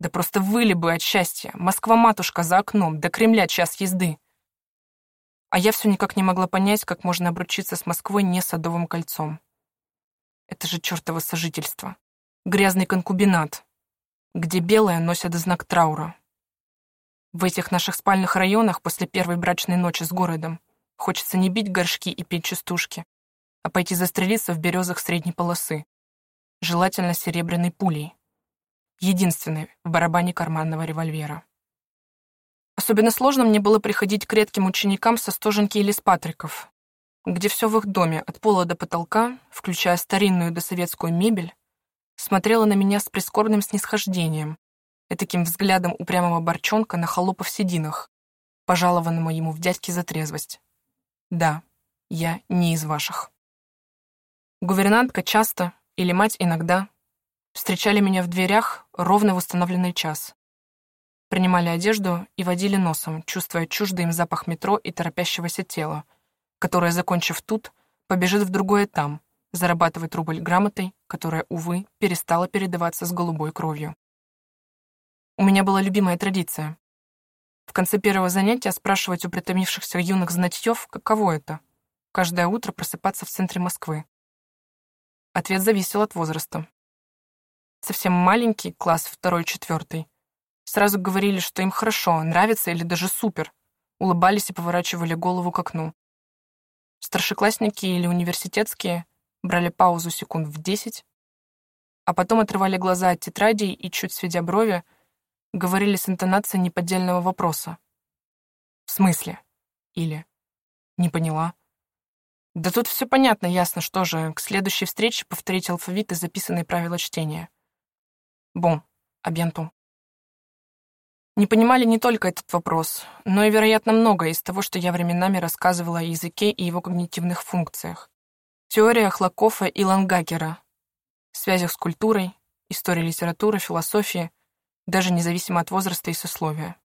Да просто выли бы от счастья. Москва-матушка за окном, до Кремля час езды. А я все никак не могла понять, как можно обручиться с Москвой не садовым кольцом. Это же чертово сожительство. Грязный конкубинат, где белое носят знак траура. В этих наших спальных районах после первой брачной ночи с городом хочется не бить горшки и петь частушки, а пойти застрелиться в березах средней полосы. желательно серебряной пулей, единственной в барабане карманного револьвера. Особенно сложно мне было приходить к редким ученикам со стоженки или с Патриков, где все в их доме, от пола до потолка, включая старинную досоветскую мебель, смотрела на меня с прискорбным снисхождением, и таким взглядом упрямого борчонка на холопа в сединах, пожалованному ему в дядьке за трезвость. Да, я не из ваших. Гувернантка часто, или мать иногда, встречали меня в дверях ровно в установленный час. Принимали одежду и водили носом, чувствуя чуждый им запах метро и торопящегося тела, которое, закончив тут, побежит в другое там, зарабатывать рубль грамотой, которая, увы, перестала передаваться с голубой кровью. У меня была любимая традиция. В конце первого занятия спрашивать у притомившихся юных знатьев, каково это — каждое утро просыпаться в центре Москвы. Ответ зависел от возраста. Совсем маленький, класс второй-четвертый, сразу говорили, что им хорошо, нравится или даже супер, улыбались и поворачивали голову к окну. Старшеклассники или университетские брали паузу секунд в десять, а потом отрывали глаза от тетрадей и, чуть сведя брови, говорили с интонацией неподдельного вопроса. «В смысле?» Или «Не поняла». Да тут все понятно, ясно, что же, к следующей встрече повторить алфавит и записанные правила чтения. Бон, абьянту. Не понимали не только этот вопрос, но и, вероятно, многое из того, что я временами рассказывала о языке и его когнитивных функциях. Теориях Лакофа и Лангакера, связях с культурой, истории литературы, философии — даже независимо от возраста и сословия.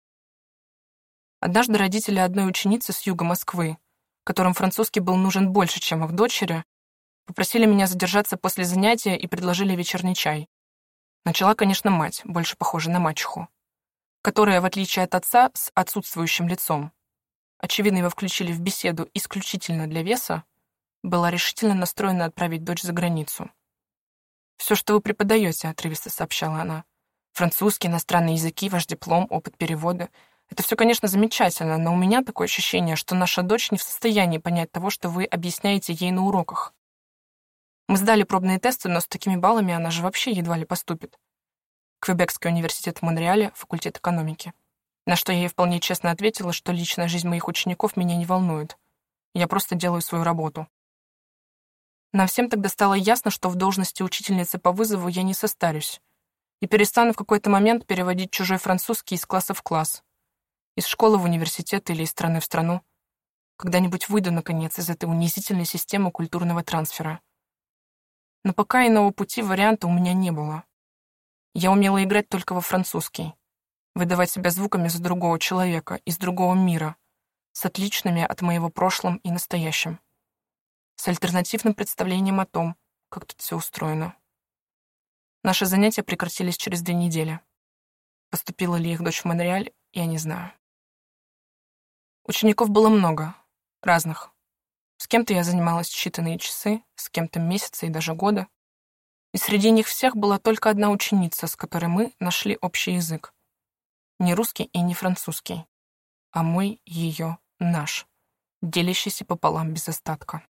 Однажды родители одной ученицы с юга Москвы, которым французский был нужен больше, чем их дочери, попросили меня задержаться после занятия и предложили вечерний чай. Начала, конечно, мать, больше похожа на мачеху, которая, в отличие от отца, с отсутствующим лицом, очевидно, его включили в беседу исключительно для веса, была решительно настроена отправить дочь за границу. «Все, что вы преподаете», — отрывисто сообщала она, Французский, иностранные языки, ваш диплом, опыт перевода. Это все, конечно, замечательно, но у меня такое ощущение, что наша дочь не в состоянии понять того, что вы объясняете ей на уроках. Мы сдали пробные тесты, но с такими баллами она же вообще едва ли поступит. Квебекский университет в Монреале, факультет экономики. На что я ей вполне честно ответила, что личная жизнь моих учеников меня не волнует. Я просто делаю свою работу. Нам всем тогда стало ясно, что в должности учительницы по вызову я не состарюсь, и перестану в какой-то момент переводить чужой французский из класса в класс, из школы в университет или из страны в страну. Когда-нибудь выйду, наконец, из этой унизительной системы культурного трансфера. Но пока иного пути варианта у меня не было. Я умела играть только во французский, выдавать себя звуками за другого человека, из другого мира, с отличными от моего прошлым и настоящим, с альтернативным представлением о том, как тут все устроено. Наши занятия прекратились через две недели. Поступила ли их дочь в Монреаль, я не знаю. Учеников было много, разных. С кем-то я занималась считанные часы, с кем-то месяцы и даже года. И среди них всех была только одна ученица, с которой мы нашли общий язык. Не русский и не французский, а мой, ее, наш, делящийся пополам без остатка.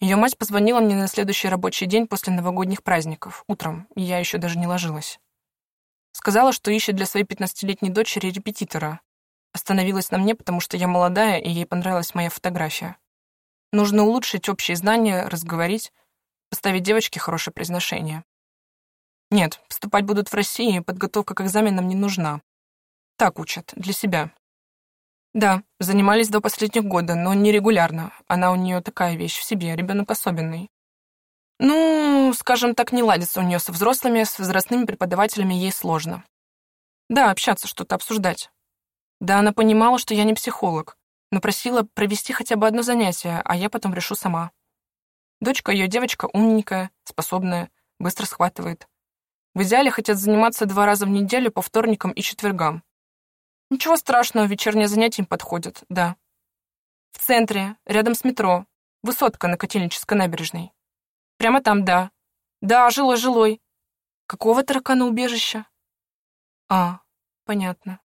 Ее мать позвонила мне на следующий рабочий день после новогодних праздников, утром, и я еще даже не ложилась. Сказала, что ищет для своей пятнадцатилетней дочери репетитора. Остановилась на мне, потому что я молодая, и ей понравилась моя фотография. Нужно улучшить общие знания, разговорить, поставить девочке хорошее произношение. Нет, поступать будут в России, подготовка к экзаменам не нужна. Так учат, для себя. Да, занимались до последних года, но нерегулярно. Она у нее такая вещь в себе, ребенок особенный. Ну, скажем так, не ладится у нее со взрослыми, с возрастными преподавателями ей сложно. Да, общаться, что-то обсуждать. Да, она понимала, что я не психолог, но просила провести хотя бы одно занятие, а я потом решу сама. Дочка ее девочка умненькая, способная, быстро схватывает. В идеале хотят заниматься два раза в неделю по вторникам и четвергам. Ничего страшного, вечернее занятие им подходит, да. В центре, рядом с метро. Высотка на Котельнической набережной. Прямо там, да. Да, жилой-жилой. Какого таракана убежища? А, понятно.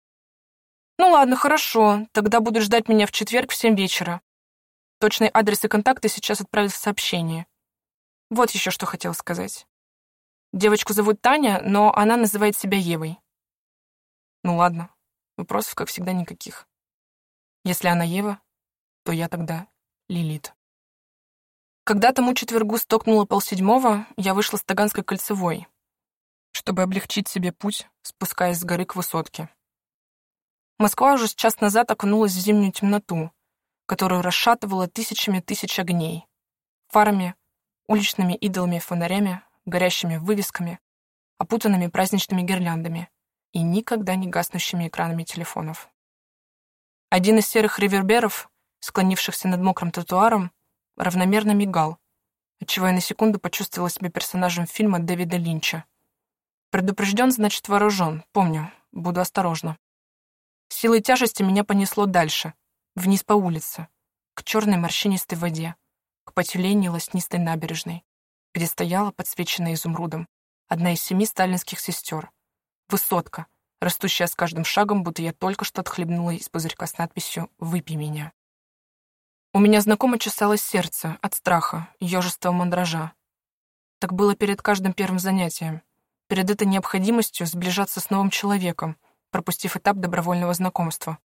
Ну ладно, хорошо. Тогда буду ждать меня в четверг в семь вечера. Точный адрес и контакты сейчас отправят в сообщение. Вот еще что хотел сказать. Девочку зовут Таня, но она называет себя Евой. Ну ладно, вопросов, как всегда, никаких. Если она Ева, то я тогда Лилит. Когда тому четвергу стукнуло полседьмого, я вышла с Таганской кольцевой, чтобы облегчить себе путь, спускаясь с горы к высотке. Москва уже с час назад окунулась в зимнюю темноту, которую расшатывала тысячами тысяч огней, фарами, уличными идолами фонарями, горящими вывесками, опутанными праздничными гирляндами и никогда не гаснущими экранами телефонов. Один из серых реверберов, склонившихся над мокрым тротуаром, равномерно мигал, отчего я на секунду почувствовала себя персонажем фильма Дэвида Линча. Предупрежден, значит вооружен, помню, буду осторожна. Силой тяжести меня понесло дальше, вниз по улице, к черной морщинистой воде, к потелению лоснистой набережной, где стояла, подсвеченная изумрудом, одна из семи сталинских сестер. Высотка, растущая с каждым шагом, будто я только что отхлебнула из пузырька с надписью «Выпей меня». У меня знакомо чесалось сердце от страха, ежества мандража. Так было перед каждым первым занятием, перед этой необходимостью сближаться с новым человеком, пропустив этап добровольного знакомства,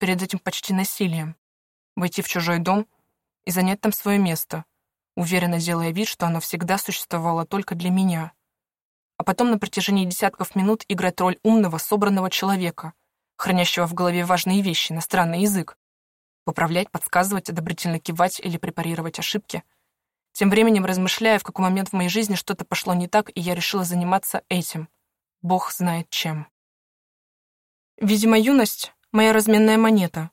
перед этим почти насилием, войти в чужой дом и занять там свое место, уверенно делая вид, что оно всегда существовало только для меня, а потом на протяжении десятков минут играть роль умного, собранного человека, хранящего в голове важные вещи, иностранный язык, поправлять, подсказывать, одобрительно кивать или препарировать ошибки. Тем временем размышляя, в какой момент в моей жизни что-то пошло не так, и я решила заниматься этим. Бог знает чем. Видимо, юность — моя разменная монета,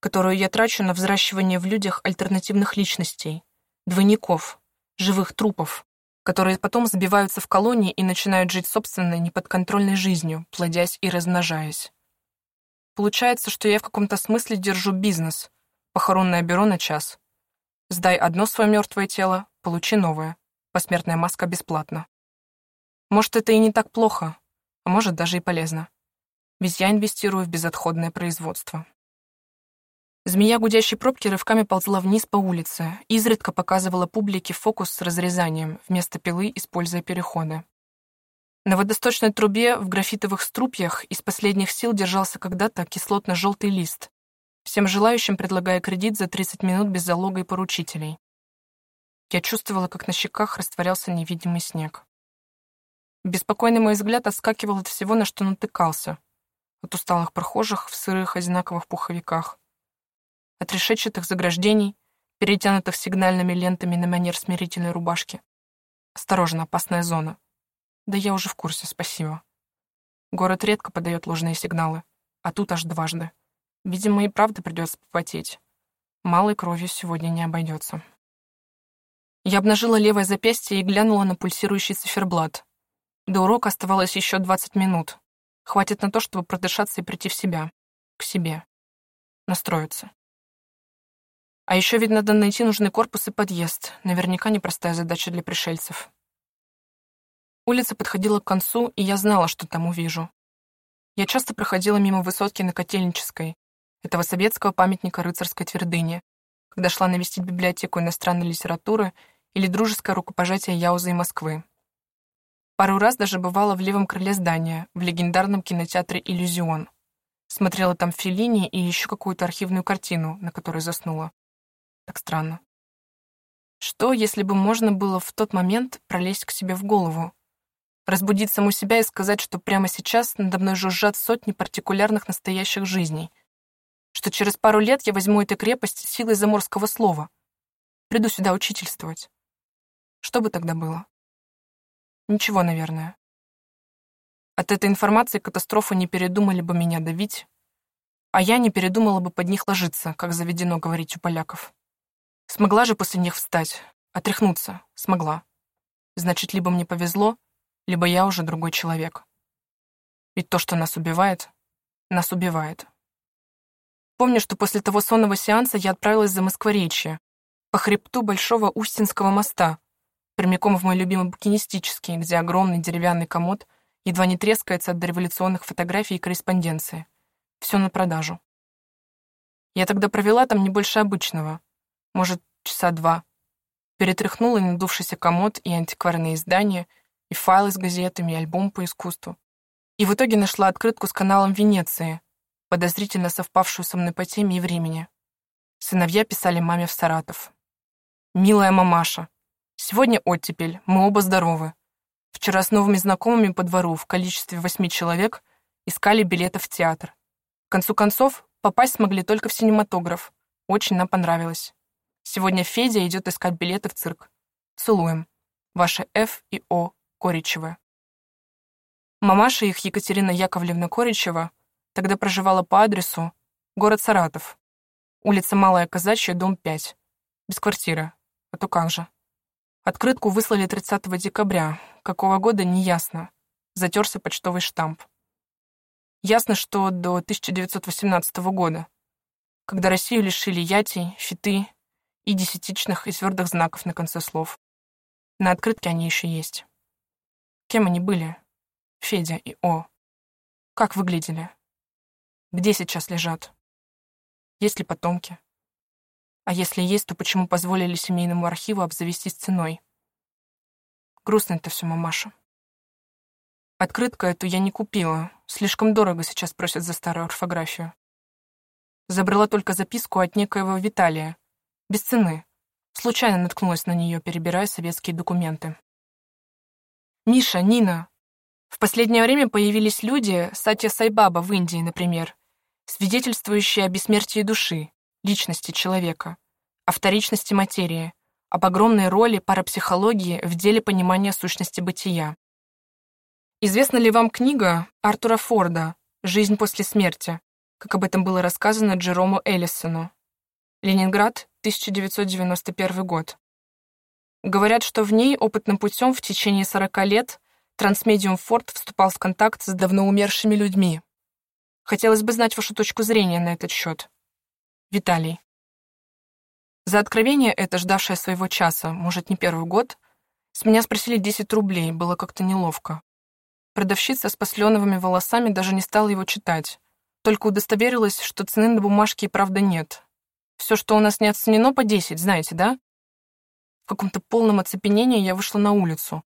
которую я трачу на взращивание в людях альтернативных личностей, двойников, живых трупов, которые потом сбиваются в колонии и начинают жить собственной неподконтрольной жизнью, плодясь и размножаясь. Получается, что я в каком-то смысле держу бизнес, похоронное бюро на час. Сдай одно свое мертвое тело, получи новое. Посмертная маска бесплатно. Может, это и не так плохо, а может, даже и полезно. Ведь я инвестирую в безотходное производство. Змея гудящей пробки рывками ползла вниз по улице, изредка показывала публике фокус с разрезанием, вместо пилы используя переходы. На водосточной трубе в графитовых струпьях из последних сил держался когда-то кислотно-желтый лист, всем желающим предлагая кредит за 30 минут без залога и поручителей. Я чувствовала, как на щеках растворялся невидимый снег. Беспокойный мой взгляд отскакивал от всего, на что натыкался. От усталых прохожих в сырых одинаковых пуховиках, от решетчатых заграждений, перетянутых сигнальными лентами на манер смирительной рубашки. Осторожно, опасная зона. Да я уже в курсе, спасибо. Город редко подает ложные сигналы, а тут аж дважды. Видимо, и правда придется попотеть. Малой кровью сегодня не обойдется. Я обнажила левое запястье и глянула на пульсирующий циферблат. До урока оставалось еще 20 минут. Хватит на то, чтобы продышаться и прийти в себя. К себе. Настроиться. А еще ведь надо найти нужный корпус и подъезд. Наверняка непростая задача для пришельцев. Улица подходила к концу, и я знала, что там увижу. Я часто проходила мимо высотки на Котельнической, этого советского памятника рыцарской твердыни, когда шла навестить библиотеку иностранной литературы или дружеское рукопожатие Яуза и Москвы. Пару раз даже бывала в левом крыле здания, в легендарном кинотеатре «Иллюзион». Смотрела там Феллини и еще какую-то архивную картину, на которой заснула. Так странно. Что, если бы можно было в тот момент пролезть к себе в голову? Разбудить саму себя и сказать, что прямо сейчас надо мной жужжат сотни партикулярных настоящих жизней. Что через пару лет я возьму эту крепость силой заморского слова. Приду сюда учительствовать. Что бы тогда было? Ничего, наверное. От этой информации катастрофы не передумали бы меня давить, а я не передумала бы под них ложиться, как заведено говорить у поляков. Смогла же после них встать, отряхнуться, смогла. Значит, либо мне повезло, либо я уже другой человек. Ведь то, что нас убивает, нас убивает. Помню, что после того сонного сеанса я отправилась за Москворечье, по хребту Большого Устинского моста, прямиком в мой любимый букинистический, где огромный деревянный комод едва не трескается от дореволюционных фотографий и корреспонденции. Все на продажу. Я тогда провела там не больше обычного может, часа два. Перетряхнула надувшийся комод и антикварные издания, и файлы с газетами, и альбом по искусству. И в итоге нашла открытку с каналом Венеции, подозрительно совпавшую со мной по теме и времени. Сыновья писали маме в Саратов. «Милая мамаша, сегодня оттепель, мы оба здоровы. Вчера с новыми знакомыми по двору в количестве восьми человек искали билеты в театр. В концу концов, попасть смогли только в синематограф. Очень нам понравилось. Сегодня Федя идет искать билеты в цирк. Целуем. Ваши Ф и О Коричева. Мамаша их Екатерина Яковлевна Коричева тогда проживала по адресу город Саратов, улица Малая Казачья, дом 5, без квартиры, а то как же. Открытку выслали 30 декабря, какого года неясно, затерся почтовый штамп. Ясно, что до 1918 года, когда Россию лишили ятий, фиты и десятичных и твердых знаков на конце слов. На открытке они еще есть. Кем они были? Федя и О. Как выглядели? Где сейчас лежат? Есть ли потомки? А если есть, то почему позволили семейному архиву обзавестись ценой? Грустно это все, мамаша. Открытку эту я не купила. Слишком дорого сейчас просят за старую орфографию. Забрала только записку от некоего Виталия. Без цены. Случайно наткнулась на нее, перебирая советские документы. «Миша, Нина, в последнее время появились люди, Сатья Сайбаба в Индии, например, свидетельствующие о бессмертии души, личности человека, о вторичности материи, об огромной роли парапсихологии в деле понимания сущности бытия. Известна ли вам книга Артура Форда «Жизнь после смерти», как об этом было рассказано Джерому Эллисону? Ленинград, 1991 год. Говорят, что в ней опытным путем в течение 40 лет Трансмедиум Форд вступал в контакт с давно умершими людьми. Хотелось бы знать вашу точку зрения на этот счет. Виталий. За откровение это, ждавшее своего часа, может, не первый год, с меня спросили 10 рублей, было как-то неловко. Продавщица с посленовыми волосами даже не стала его читать, только удостоверилась, что цены на бумажке и правда нет. Все, что у нас не оценено, по 10, знаете, да? В каком-то полном оцепенении я вышла на улицу,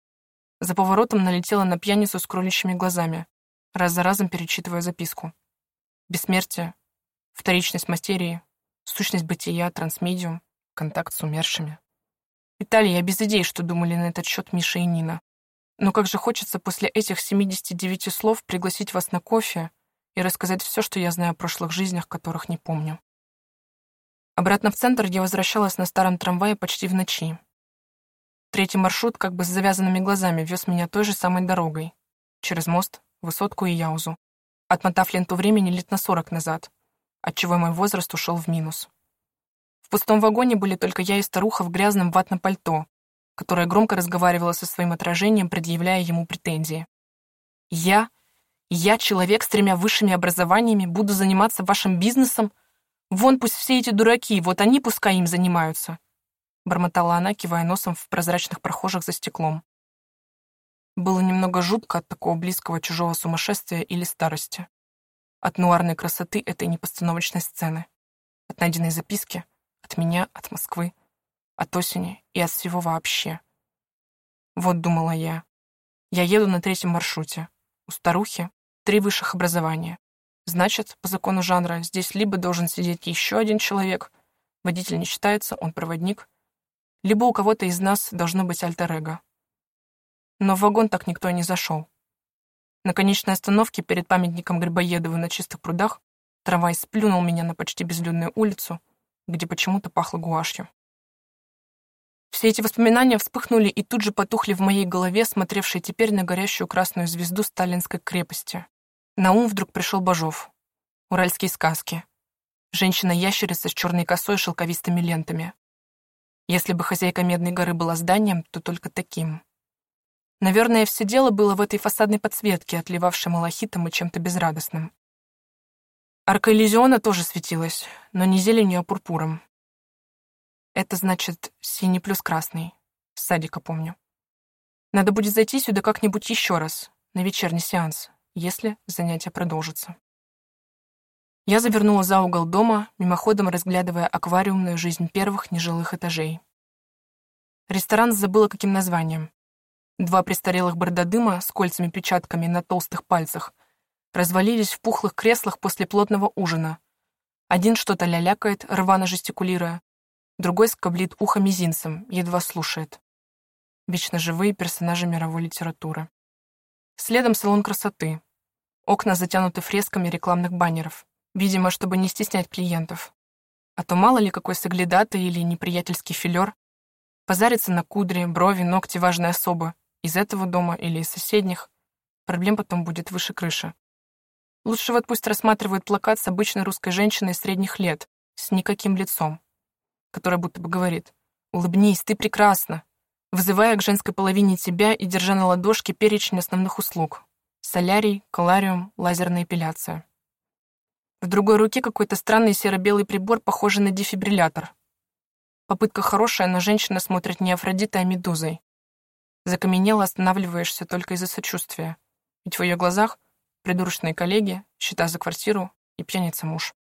за поворотом налетела на пьяницу с кроличьими глазами, раз за разом перечитывая записку. Бессмертие, вторичность материи, сущность бытия, трансмедиум, контакт с умершими. Виталий, я без идей, что думали на этот счет Миша и Нина. Но как же хочется после этих 79 слов пригласить вас на кофе и рассказать все, что я знаю о прошлых жизнях, которых не помню. Обратно в центр я возвращалась на старом трамвае почти в ночи, Третий маршрут как бы с завязанными глазами вез меня той же самой дорогой. Через мост, высотку и Яузу. Отмотав ленту времени лет на сорок назад, отчего мой возраст ушел в минус. В пустом вагоне были только я и старуха в грязном ватном пальто, которая громко разговаривала со своим отражением, предъявляя ему претензии. «Я? Я, человек с тремя высшими образованиями, буду заниматься вашим бизнесом? Вон пусть все эти дураки, вот они пускай им занимаются бормотала она, кивая носом в прозрачных прохожих за стеклом. Было немного жутко от такого близкого чужого сумасшествия или старости. От нуарной красоты этой непостановочной сцены. От найденной записки. От меня, от Москвы. От осени и от всего вообще. Вот думала я. Я еду на третьем маршруте. У старухи три высших образования. Значит, по закону жанра, здесь либо должен сидеть еще один человек, водитель не считается, он проводник, либо у кого-то из нас должно быть альтер-эго. Но в вагон так никто и не зашел. На конечной остановке перед памятником Грибоедову на чистых прудах трамвай сплюнул меня на почти безлюдную улицу, где почему-то пахло гуашью. Все эти воспоминания вспыхнули и тут же потухли в моей голове, смотревшей теперь на горящую красную звезду сталинской крепости. На ум вдруг пришел Бажов. Уральские сказки. Женщина-ящерица с черной косой и шелковистыми лентами. Если бы хозяйка Медной горы была зданием, то только таким. Наверное, все дело было в этой фасадной подсветке, отливавшей малахитом и чем-то безрадостным. Арка иллюзиона тоже светилась, но не зеленью, а пурпуром. Это значит синий плюс красный. С садика помню. Надо будет зайти сюда как-нибудь еще раз, на вечерний сеанс, если занятие продолжится. Я завернула за угол дома, мимоходом разглядывая аквариумную жизнь первых нежилых этажей. Ресторан забыла каким названием. Два престарелых бордодыма с кольцами-печатками на толстых пальцах развалились в пухлых креслах после плотного ужина. Один что-то лялякает, рвано жестикулируя, другой скоблит ухо мизинцем, едва слушает. Вечно живые персонажи мировой литературы. Следом салон красоты. Окна затянуты фресками рекламных баннеров, видимо, чтобы не стеснять клиентов. А то мало ли какой соглядатый или неприятельский филер позарится на кудри, брови, ногти важной особы из этого дома или из соседних. Проблем потом будет выше крыши. Лучше вот пусть рассматривают плакат с обычной русской женщиной средних лет, с никаким лицом, которая будто бы говорит «Улыбнись, ты прекрасна», вызывая к женской половине тебя и держа на ладошке перечень основных услуг — солярий, колариум, лазерная эпиляция. В другой руке какой-то странный серо-белый прибор, похожий на дефибриллятор. Попытка хорошая, но женщина смотрит не Афродитой, а Медузой. Закаменело останавливаешься только из-за сочувствия. Ведь в ее глазах придурочные коллеги, счета за квартиру и пьяница муж.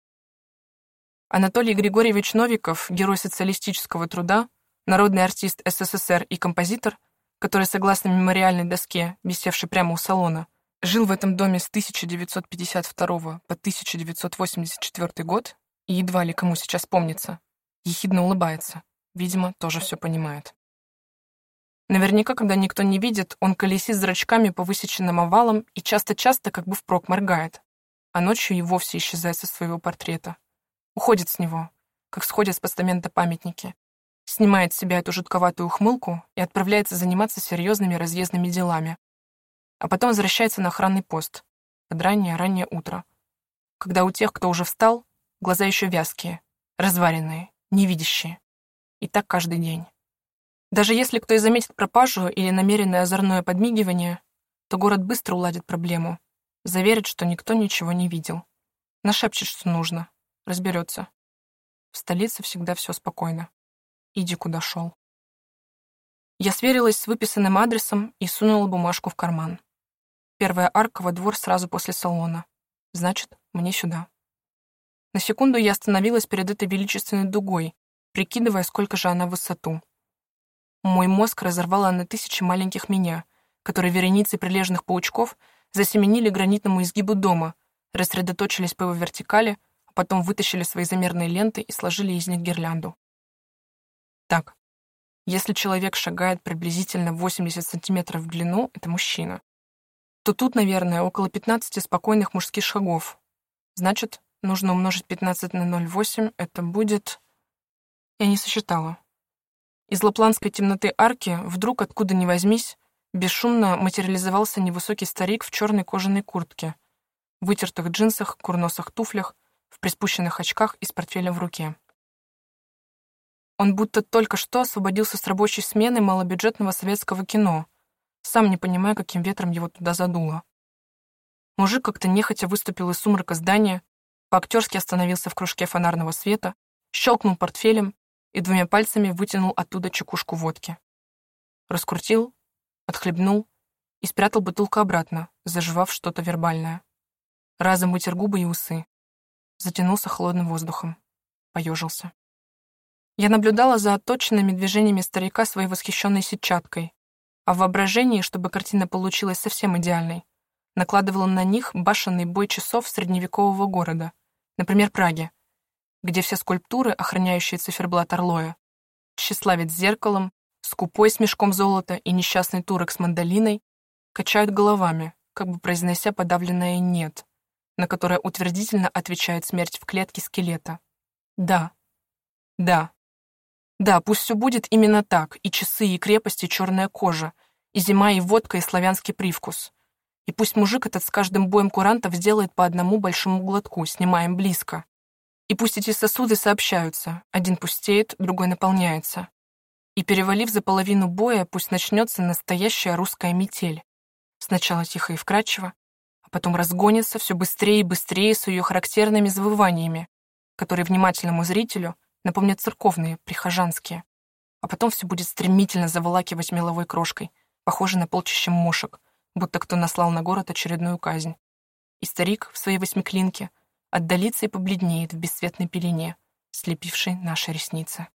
Анатолий Григорьевич Новиков, герой социалистического труда, народный артист СССР и композитор, который, согласно мемориальной доске, висевшей прямо у салона, жил в этом доме с 1952 по 1984 год и едва ли кому сейчас помнится, ехидно улыбается. Видимо, тоже все понимает. Наверняка, когда никто не видит, он колесит зрачками по высеченным овалам и часто-часто как бы впрок моргает, а ночью и вовсе исчезает со своего портрета. Уходит с него, как сходят с постамента памятники, снимает с себя эту жутковатую ухмылку и отправляется заниматься серьезными разъездными делами. А потом возвращается на охранный пост под раннее-раннее утро, когда у тех, кто уже встал, глаза еще вязкие, разваренные, невидящие. И так каждый день. Даже если кто и заметит пропажу или намеренное озорное подмигивание, то город быстро уладит проблему, заверит, что никто ничего не видел. Нашепчет, что нужно, разберется. В столице всегда все спокойно. Иди, куда шел. Я сверилась с выписанным адресом и сунула бумажку в карман. Первая арка во двор сразу после салона. Значит, мне сюда. На секунду я остановилась перед этой величественной дугой, прикидывая, сколько же она в высоту. Мой мозг разорвало на тысячи маленьких меня, которые вереницей прилежных паучков засеменили гранитному изгибу дома, рассредоточились по его вертикали, а потом вытащили свои замерные ленты и сложили из них гирлянду. Так, если человек шагает приблизительно 80 сантиметров в длину, это мужчина, то тут, наверное, около 15 спокойных мужских шагов. Значит, нужно умножить 15 на 0,8, это будет... Я не сосчитала. Из лапландской темноты арки вдруг, откуда ни возьмись, бесшумно материализовался невысокий старик в черной кожаной куртке, вытертых джинсах, курносых туфлях, в приспущенных очках и с портфелем в руке. Он будто только что освободился с рабочей смены малобюджетного советского кино, сам не понимая, каким ветром его туда задуло. Мужик как-то нехотя выступил из сумрака здания, по-актерски остановился в кружке фонарного света, щелкнул портфелем и двумя пальцами вытянул оттуда чекушку водки. Раскрутил, отхлебнул и спрятал бутылку обратно, заживав что-то вербальное. Разом вытер губы и усы. Затянулся холодным воздухом. Поежился. Я наблюдала за отточенными движениями старика своей восхищенной сетчаткой, а в воображении, чтобы картина получилась совсем идеальной, накладывала на них башенный бой часов средневекового города, например, Праги, где все скульптуры, охраняющие циферблат Орлоя, тщеславец с зеркалом, скупой с мешком золота и несчастный турок с мандолиной, качают головами, как бы произнося подавленное «нет», на которое утвердительно отвечает смерть в клетке скелета. Да. Да. Да, пусть все будет именно так, и часы, и крепость, и черная кожа, и зима, и водка, и славянский привкус. И пусть мужик этот с каждым боем курантов сделает по одному большому глотку, снимаем близко. И пусть эти сосуды сообщаются, один пустеет, другой наполняется. И перевалив за половину боя, пусть начнется настоящая русская метель. Сначала тихо и вкрадчиво, а потом разгонится все быстрее и быстрее с ее характерными завываниями, которые внимательному зрителю напомнят церковные, прихожанские. А потом все будет стремительно заволакивать меловой крошкой, похожей на полчища мошек, будто кто наслал на город очередную казнь. И старик в своей восьмиклинке отдалится и побледнеет в бесцветной пелене, слепившей наши ресницы.